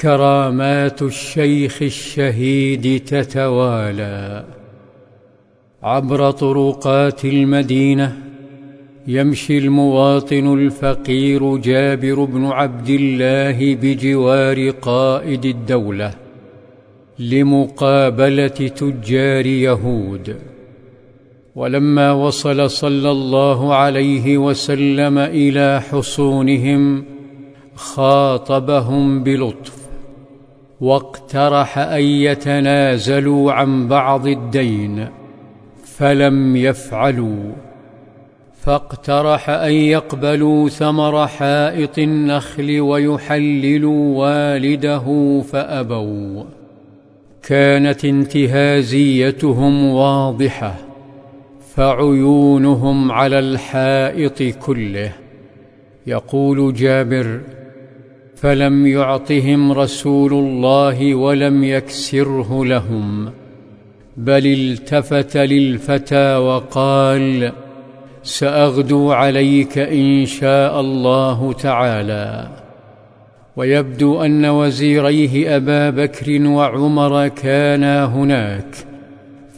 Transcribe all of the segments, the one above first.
كرامات الشيخ الشهيد تتوالى عبر طرقات المدينة يمشي المواطن الفقير جابر بن عبد الله بجوار قائد الدولة لمقابلة تجار يهود. ولما وصل صلى الله عليه وسلم إلى حصونهم خاطبهم بلطف واقترح أن يتنازلوا عن بعض الدين فلم يفعلوا. فاقترح أن يقبلوا ثمر حائط النخل ويحللوا والده فأبوا. كانت انتهازيتهم واضحة فعيونهم على الحائط كله. يقول جابر فلم يعطهم رسول الله ولم يكسره لهم بل التفت للفتى وقال سأغدو عليك إن شاء الله تعالى. ويبدو أن وزيريه أبا بكر وعمر كانا هناك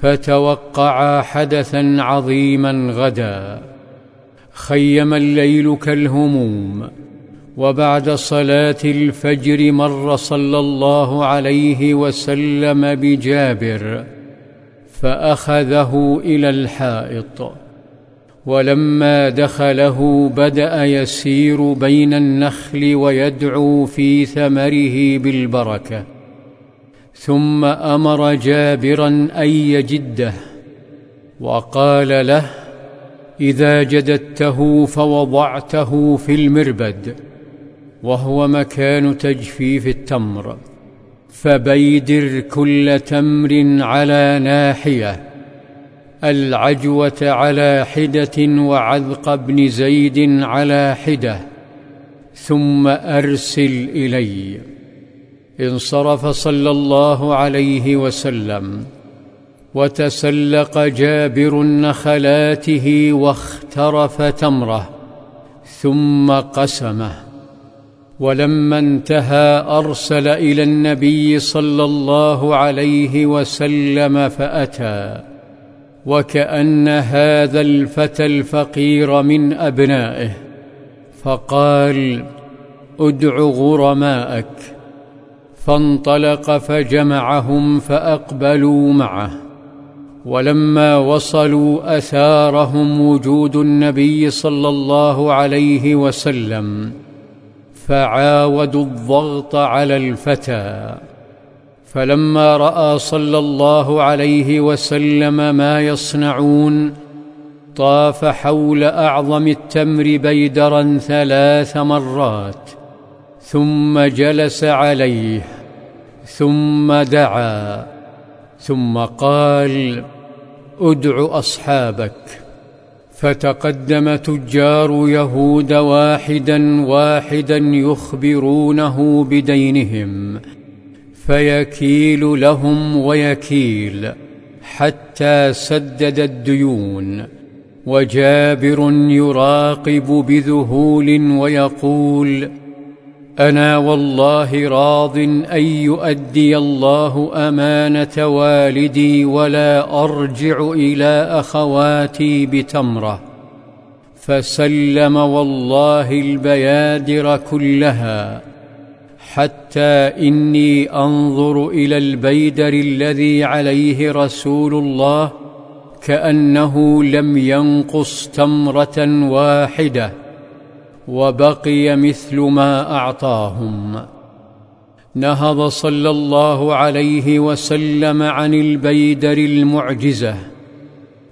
فتوقعا حدثا عظيما غدا. خيم الليل كالهموم وبعد صلاة الفجر مر صلى الله عليه وسلم بجابر فأخذه إلى الحائط. ولما دخله بدأ يسير بين النخل ويدعو في ثمره بالبركة. ثم أمر جابرا أن يجده وقال له إذا جددته فوضعته في المربد وهو مكان تجفيف التمر فبيدر كل تمر على ناحية العجوة على حدة وعذق بن زيد على حدة ثم أرسل إلي. انصرف صلى الله عليه وسلم وتسلق جابر نخلاته واخترف تمره ثم قسمه. ولما انتهى أرسل إلى النبي صلى الله عليه وسلم فأتى وكأن هذا الفتى الفقير من أبنائه فقال ادع غرماءك. فانطلق فجمعهم فأقبلوا معه ولما وصلوا أثارهم وجود النبي صلى الله عليه وسلم فعاودوا الضغط على الفتى. فلما رأى صلى الله عليه وسلم ما يصنعون طاف حول أعظم التمر بيدرا ثلاث مرات ثم جلس عليه ثم دعا ثم قال ادع أصحابك. فتقدم تجار يهود واحدا واحدا يخبرونه بدينهم فيكيل لهم ويكيل حتى سدد الديون. وجابر يراقب بذهول ويقول أنا والله راض أن يؤدي الله أمانة والدي ولا أرجع إلى أخواتي بتمرة. فسلم والله البيادر كلها حتى إني أنظر إلى البيدر الذي عليه رسول الله كأنه لم ينقص تمرة واحدة. وبقي مثل ما أعطاهم. نهض صلى الله عليه وسلم عن البيدر المعجزة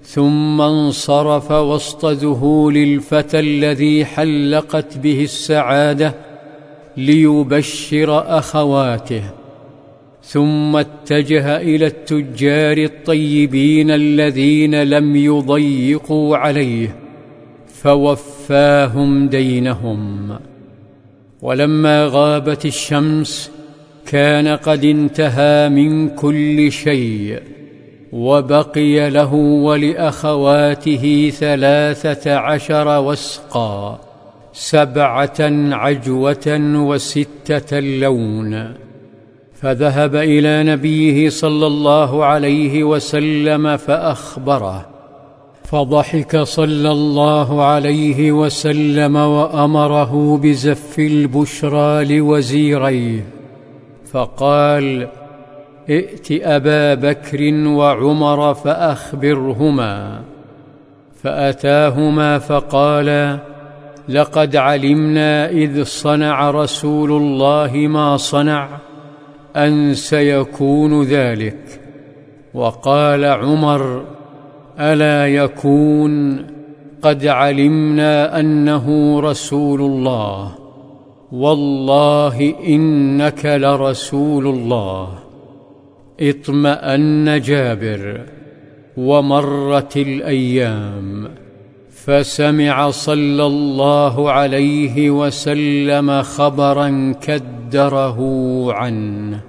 ثم انصرف وسط ذهول الفتى الذي حلقت به السعادة ليبشر أخواته ثم اتجه إلى التجار الطيبين الذين لم يضيقوا عليه. فوفاهم دينهم. ولما غابت الشمس كان قد انتهى من كل شيء وبقي له ولأخواته ثلاثة عشر وسقا سبعة عجوة وستة لون. فذهب إلى نبيه صلى الله عليه وسلم فأخبره فضحك صلى الله عليه وسلم وأمره بزف البشرى لوزيريه فقال ائت أبا بكر وعمر فأخبرهما. فأتاهما فقال لقد علمنا إذ صنع رسول الله ما صنع أن سيكون ذلك. وقال عمر ألا يكون قد علمنا أنه رسول الله؟ والله إنك لرسول الله. اطمأن جابر ومرت الأيام فسمع صلى الله عليه وسلم خبرا كدره عنه.